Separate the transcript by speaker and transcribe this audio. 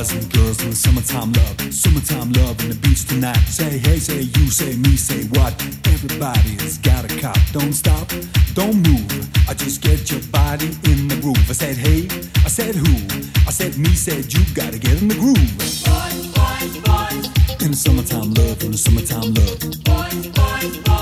Speaker 1: Boys and girls in the summertime love, summertime love, on the beach tonight. Say hey, say you, say me, say what? Everybody's got a cop. Don't stop, don't move. I just get your body in the groove. I said hey, I said who? I said me, said you. Gotta get in the groove.
Speaker 2: Boys, boys, boys.
Speaker 1: In the summertime love, in the summertime love.
Speaker 2: Boys, boys, boys.